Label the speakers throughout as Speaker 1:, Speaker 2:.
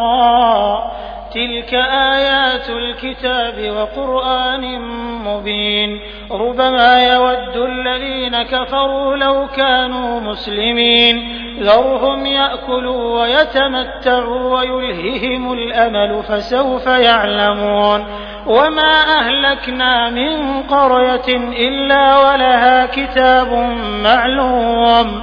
Speaker 1: را. تلك آيات الكتاب وقرآن مبين. ربما يود الذين كفروا لو كانوا مسلمين. ذرهم يأكلوا ويتمتعوا ويلههم الأمل فسوف يعلمون. وما أهلكنا من قرية إلا ولها كتاب معلوم.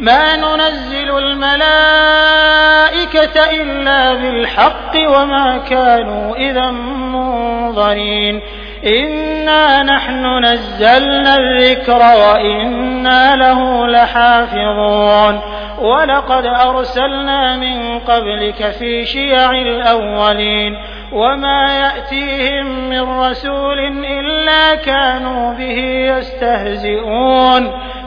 Speaker 1: ما ننزل الملائكة إلا بالحق وما كانوا إذا منظرين. إنا نحن نزلنا الذكر وإنا له لحافظون. ولقد أرسلنا من قبلك في شيع الأولين. وما يأتيهم من رسول إلا كانوا به يستهزئون.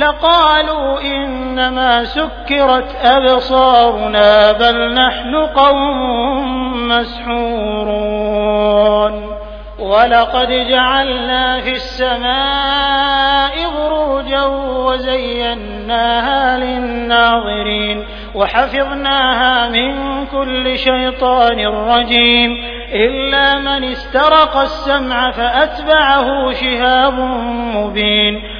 Speaker 1: لقالوا إنما سكرت أبصارنا بل نحن قوم مسحورون. ولقد جعلنا في السماء بروجا وزيناها للناظرين وحفظناها من كل شيطان رجيم. إلا من استرق السمع فأتبعه شهاب مبين.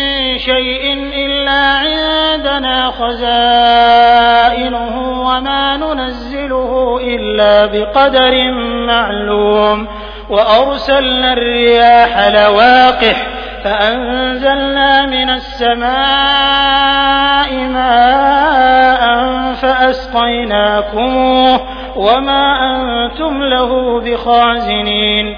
Speaker 1: شيء إلا عندنا خزائنه وما ننزله إلا بقدر معلوم. وأرسلنا الرياح لواقح فأنزلنا من السماء ماء فأسقيناكموه وما أنتم له بخازنين.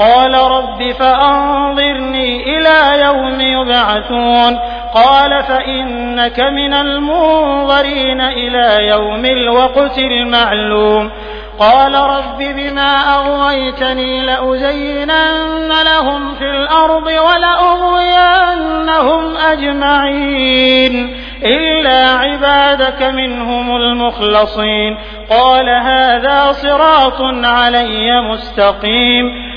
Speaker 1: قال رب فأنظرني إلى يوم يبعثون قال فإنك من المنظرين إلى يوم الوقت المعلوم قال رب بما أغويتني لأزينن لهم في الأرض ولأغوينهم أجمعين إلا عبادك منهم المخلصين قال هذا صراط علي مستقيم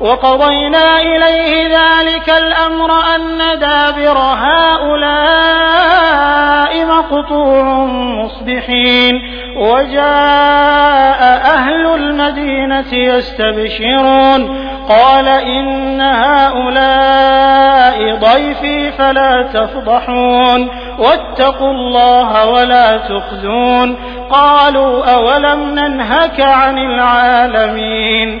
Speaker 1: وقضينا إليه ذلك الأمر أن دابر هؤلاء مقطوع مصبحين. وجاء أهل المدينة يستبشرون. قال إن هؤلاء ضيفي فلا تفضحون. واتقوا الله ولا تخزون. قالوا أولم ننهك عن العالمين.